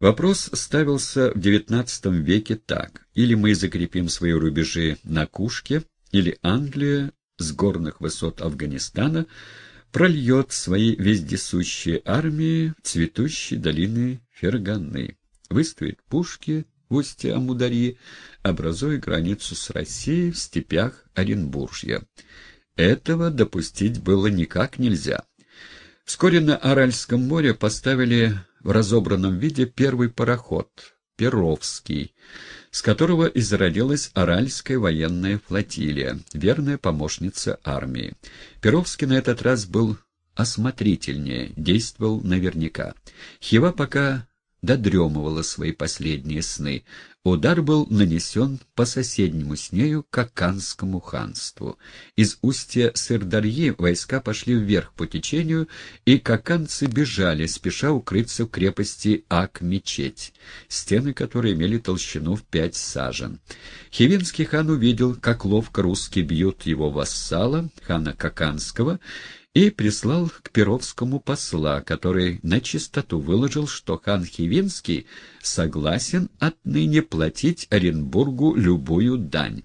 Вопрос ставился в XIX веке так. Или мы закрепим свои рубежи на Кушке, или Англия с горных высот Афганистана прольет свои вездесущие армии в цветущие долины Ферганы, выставит пушки в устье Амудари, образуя границу с Россией в степях Оренбуржья. Этого допустить было никак нельзя. Вскоре на Аральском море поставили в разобранном виде первый пароход «Перовский», с которого и зародилась Аральская военная флотилия, верная помощница армии. Перовский на этот раз был осмотрительнее, действовал наверняка. Хива пока додремывала свои последние сны. Удар был нанесен по соседнему с нею Каканскому ханству. Из устья Сырдарьи войска пошли вверх по течению, и каканцы бежали, спеша укрыться в крепости Ак-мечеть, стены которой имели толщину в пять сажен. Хивинский хан увидел, как ловко русские бьют его вассала, хана Каканского, и прислал к Перовскому посла, который на чистоту выложил, что хан Хивинский согласен отныне платить Оренбургу любую дань.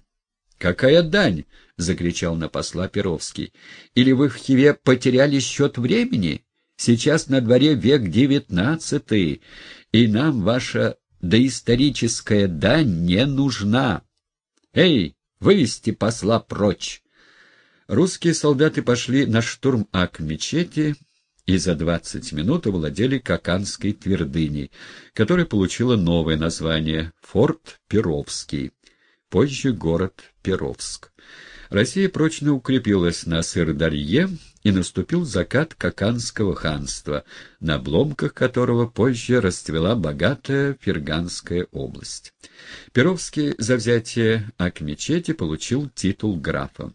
«Какая дань?» — закричал на посла Перовский. «Или вы в Хиве потеряли счет времени? Сейчас на дворе век девятнадцатый, и нам ваша доисторическая дань не нужна. Эй, вывести посла прочь!» Русские солдаты пошли на штурм Ак-мечети и за двадцать минут овладели Каканской твердыней, которая получила новое название — Форт Перовский, позже город Перовск. Россия прочно укрепилась на Сырдарье, и наступил закат Каканского ханства, на обломках которого позже расцвела богатая Ферганская область. Перовский за взятие Ак-мечети получил титул графа.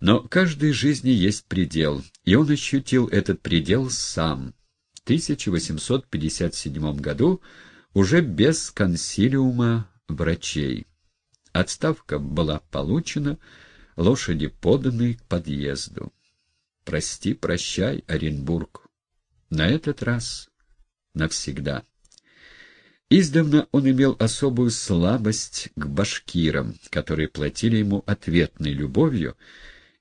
Но каждой жизни есть предел, и он ощутил этот предел сам. В 1857 году уже без консилиума врачей. Отставка была получена, лошади поданы к подъезду. Прости, прощай, Оренбург. На этот раз навсегда. Издавна он имел особую слабость к башкирам, которые платили ему ответной любовью,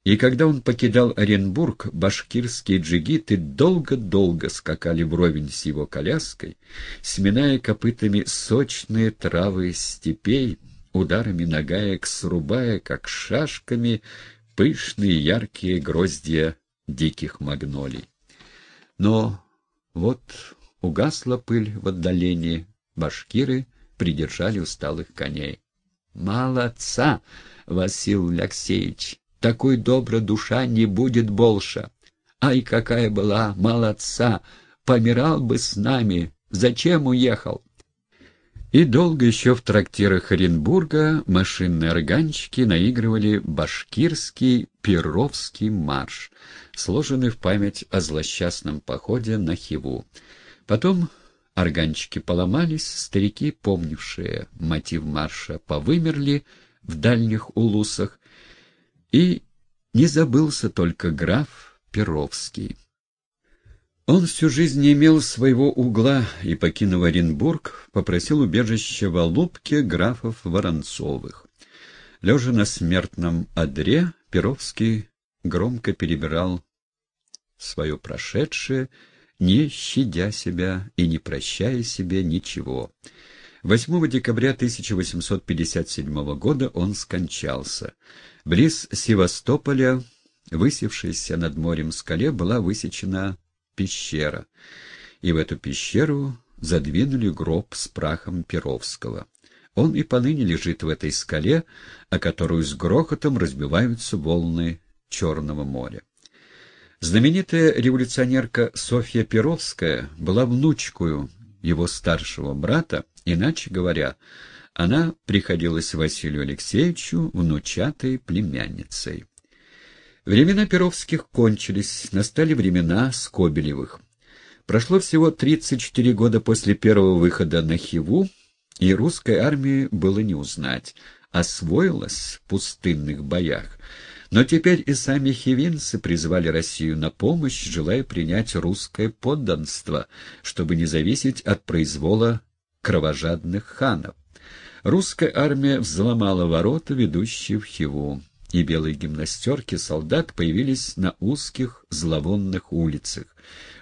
и когда он покидал Оренбург, башкирские джигиты долго-долго скакали вровень с его коляской, сминая копытами сочные травы степей, ударами нагаек срубая, как шашками, пышные яркие гроздья диких магнолий. Но вот угасла пыль в отдалении, башкиры придержали усталых коней. «Молодца, Васил Алексеевич!» Такой добра душа не будет больше. Ай, какая была молодца! Помирал бы с нами. Зачем уехал? И долго еще в трактирах Оренбурга машинные органчики наигрывали башкирский перовский марш, сложенный в память о злосчастном походе на Хиву. Потом органчики поломались, старики, помнившие мотив марша, повымерли в дальних улусах, и не забылся только граф Перовский. Он всю жизнь не имел своего угла и, покинув Оренбург, попросил убежище в Алубке графов Воронцовых. Лежа на смертном одре, Перовский громко перебирал свое прошедшее, не щадя себя и не прощая себе ничего. 8 декабря 1857 года он скончался. Близ Севастополя, высевшейся над морем скале, была высечена пещера, и в эту пещеру задвинули гроб с прахом Перовского. Он и поныне лежит в этой скале, о которую с грохотом разбиваются волны Черного моря. Знаменитая революционерка Софья Перовская была внучкою его старшего брата, иначе говоря, она приходилась Василию Алексеевичу внучатой племянницей. Времена Перовских кончились, настали времена Скобелевых. Прошло всего 34 года после первого выхода на Хиву, и русской армии было не узнать, освоилась в пустынных боях. Но теперь и сами хивинцы призвали Россию на помощь, желая принять русское подданство, чтобы не зависеть от произвола кровожадных ханов. Русская армия взломала ворота, ведущие в Хиву, и белые гимнастерки солдат появились на узких зловонных улицах.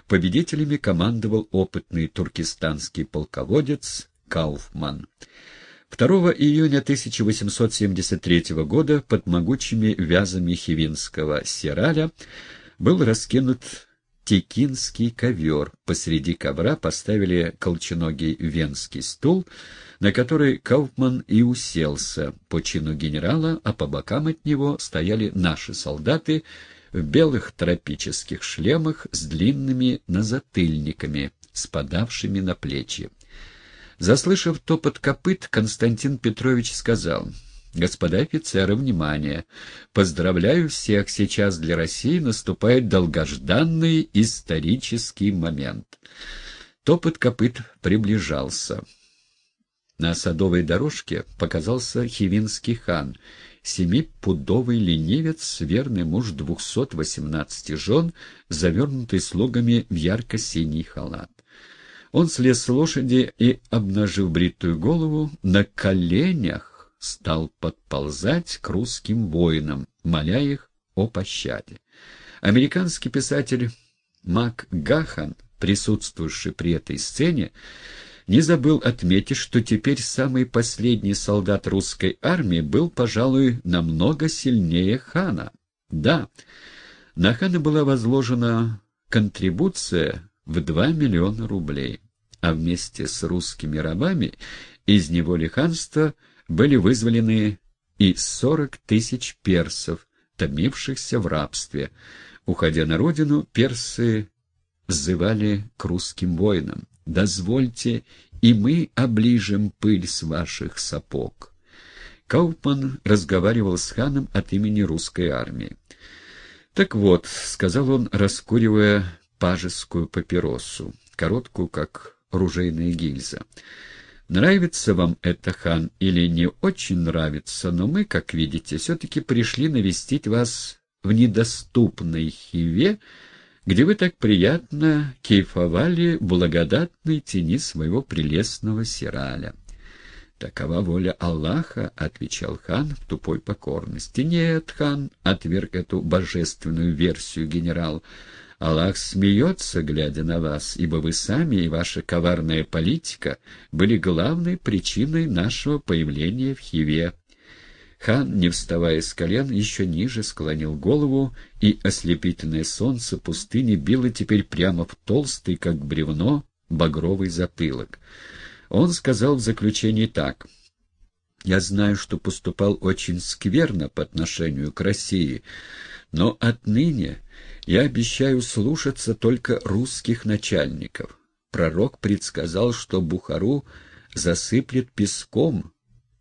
Победителями командовал опытный туркестанский полководец Кауфман. 2 июня 1873 года под могучими вязами Хивинского Сираля был раскинут текинский ковер. Посреди ковра поставили колченогий венский стул, на который Кауфман и уселся по чину генерала, а по бокам от него стояли наши солдаты в белых тропических шлемах с длинными назатыльниками, спадавшими на плечи. Заслышав топот копыт, Константин Петрович сказал — Господа офицеры, внимание! Поздравляю всех, сейчас для России наступает долгожданный исторический момент. Топот копыт приближался. На садовой дорожке показался хивинский хан, семипудовый ленивец, верный муж двухсот восемнадцати жен, завернутый слугами в ярко-синий халат. Он слез с лошади и, обнажив бритую голову, на коленях стал подползать к русским воинам, моля их о пощаде. Американский писатель Мак Гахан, присутствующий при этой сцене, не забыл отметить, что теперь самый последний солдат русской армии был, пожалуй, намного сильнее хана. Да, на хана была возложена контрибуция в 2 миллиона рублей, а вместе с русскими рабами из неволи ханства – были вызволены и сорок тысяч персов, томившихся в рабстве. Уходя на родину, персы взывали к русским воинам «Дозвольте, и мы оближем пыль с ваших сапог». Кауфман разговаривал с ханом от имени русской армии. «Так вот», — сказал он, раскуривая пажескую папиросу, короткую, как ружейная гильза, — Нравится вам это, хан, или не очень нравится, но мы, как видите, все-таки пришли навестить вас в недоступной Хиве, где вы так приятно кейфовали в благодатной тени своего прелестного сираля. «Такова воля Аллаха», — отвечал хан в тупой покорности. «Нет, хан», — отверг эту божественную версию генерал, — Аллах смеется, глядя на вас, ибо вы сами и ваша коварная политика были главной причиной нашего появления в Хиве. Хан, не вставая с колен, еще ниже склонил голову, и ослепительное солнце пустыни било теперь прямо в толстый, как бревно, багровый затылок. Он сказал в заключении так. «Я знаю, что поступал очень скверно по отношению к России, но отныне я обещаю слушаться только русских начальников. Пророк предсказал, что Бухару засыплет песком,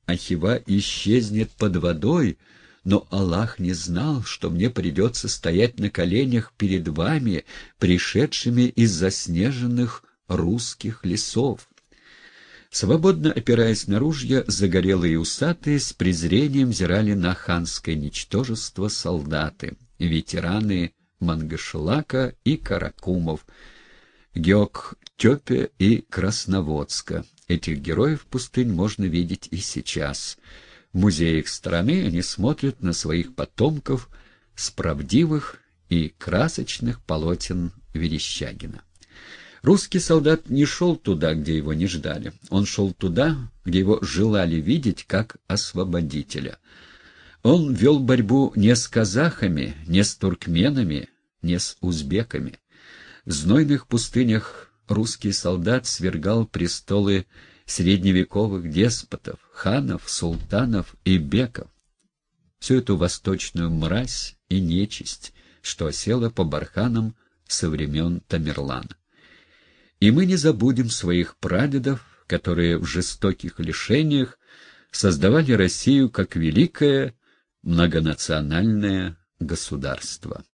а Хива исчезнет под водой, но Аллах не знал, что мне придется стоять на коленях перед вами, пришедшими из заснеженных русских лесов. Свободно опираясь на ружья, загорелые усатые с презрением взирали на ханское ничтожество солдаты, ветераны Мангашелака и Каракумов, Геок-Тепе и Красноводска. Этих героев пустынь можно видеть и сейчас. В музеях страны они смотрят на своих потомков с правдивых и красочных полотен Верещагина. Русский солдат не шел туда, где его не ждали. Он шел туда, где его желали видеть как освободителя — он вел борьбу не с казахами, не с туркменами, не с узбеками. В знойных пустынях русский солдат свергал престолы средневековых деспотов, ханов, султанов и беков. Всю эту восточную мразь и нечисть, что осела по барханам со времен Тамерлана. И мы не забудем своих прадедов, которые в жестоких лишениях создавали Россию как великое многонациональное государство.